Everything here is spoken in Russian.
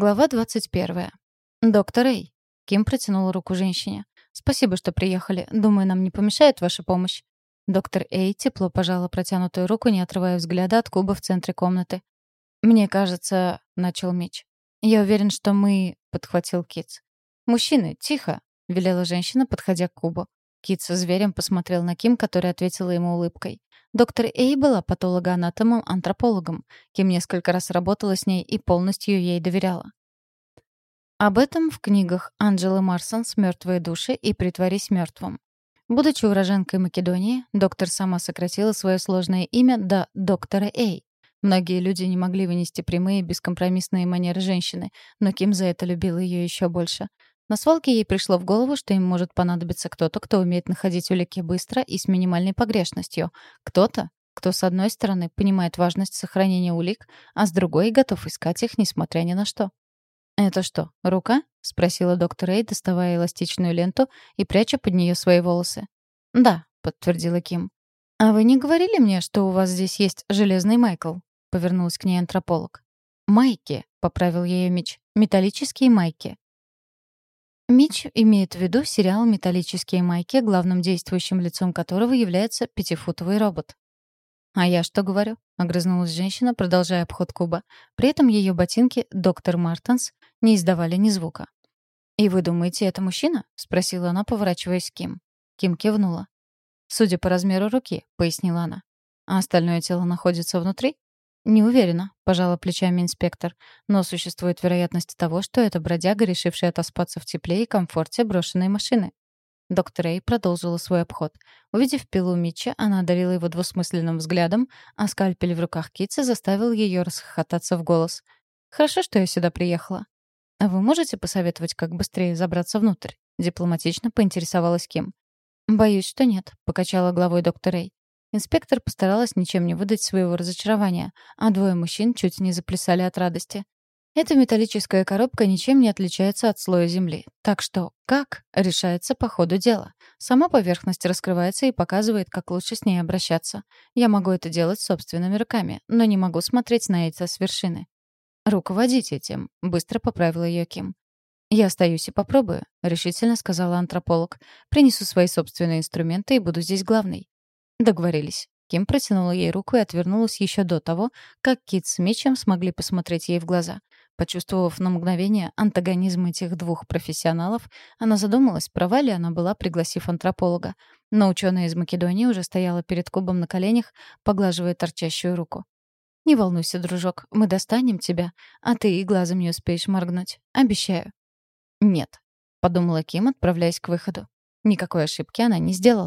Глава 21. «Доктор Эй». Ким протянула руку женщине. «Спасибо, что приехали. Думаю, нам не помешает ваша помощь». Доктор Эй тепло пожала протянутую руку, не отрывая взгляда от куба в центре комнаты. «Мне кажется...» — начал Мич. «Я уверен, что мы...» — подхватил Китс. «Мужчины, тихо!» — велела женщина, подходя к кубу. Кит со зверем посмотрел на Ким, которая ответила ему улыбкой. Доктор Эй была патологоанатомом-антропологом. Ким несколько раз работала с ней и полностью ей доверяла. Об этом в книгах Анджелы Марсонс «Мертвые души» и «Притворись мертвым». Будучи уроженкой Македонии, доктор сама сократила свое сложное имя до доктора Эй. Многие люди не могли вынести прямые, бескомпромиссные манеры женщины, но Ким за это любила ее еще больше. На свалке ей пришло в голову, что им может понадобиться кто-то, кто умеет находить улики быстро и с минимальной погрешностью. Кто-то, кто, с одной стороны, понимает важность сохранения улик, а с другой — готов искать их, несмотря ни на что. «Это что, рука?» — спросила доктор Эй, доставая эластичную ленту и пряча под нее свои волосы. «Да», — подтвердила Ким. «А вы не говорили мне, что у вас здесь есть железный Майкл?» — повернулась к ней антрополог. «Майки», — поправил ее Мич. «Металлические майки». Митч имеет в виду сериал «Металлические майки», главным действующим лицом которого является пятифутовый робот. «А я что говорю?» — огрызнулась женщина, продолжая обход куба. При этом ее ботинки «Доктор Мартенс» не издавали ни звука. «И вы думаете, это мужчина?» — спросила она, поворачиваясь к Ким. Ким кивнула. «Судя по размеру руки», — пояснила она. «А остальное тело находится внутри?» «Не уверена», — пожала плечами инспектор. «Но существует вероятность того, что это бродяга, решивший отоспаться в тепле и комфорте брошенной машины». Доктор Эй продолжила свой обход. Увидев пилу Митча, она одарила его двусмысленным взглядом, а скальпель в руках Китса заставил ее расхохотаться в голос. «Хорошо, что я сюда приехала». «А вы можете посоветовать, как быстрее забраться внутрь?» Дипломатично поинтересовалась Ким. «Боюсь, что нет», — покачала головой доктор Эй. Инспектор постаралась ничем не выдать своего разочарования, а двое мужчин чуть не заплясали от радости. Эта металлическая коробка ничем не отличается от слоя земли. Так что как решается по ходу дела. Сама поверхность раскрывается и показывает, как лучше с ней обращаться. Я могу это делать собственными руками, но не могу смотреть на это с вершины. «Руководить этим», — быстро поправила ее Ким. «Я остаюсь и попробую», — решительно сказала антрополог. «Принесу свои собственные инструменты и буду здесь главной. Договорились. Ким протянула ей руку и отвернулась еще до того, как Кит с Митчем смогли посмотреть ей в глаза. Почувствовав на мгновение антагонизм этих двух профессионалов, она задумалась, права ли она была, пригласив антрополога. Но ученая из Македонии уже стояла перед кубом на коленях, поглаживая торчащую руку. «Не волнуйся, дружок, мы достанем тебя, а ты и глазом не успеешь моргнуть. Обещаю». «Нет», — подумала Ким, отправляясь к выходу. Никакой ошибки она не сделала.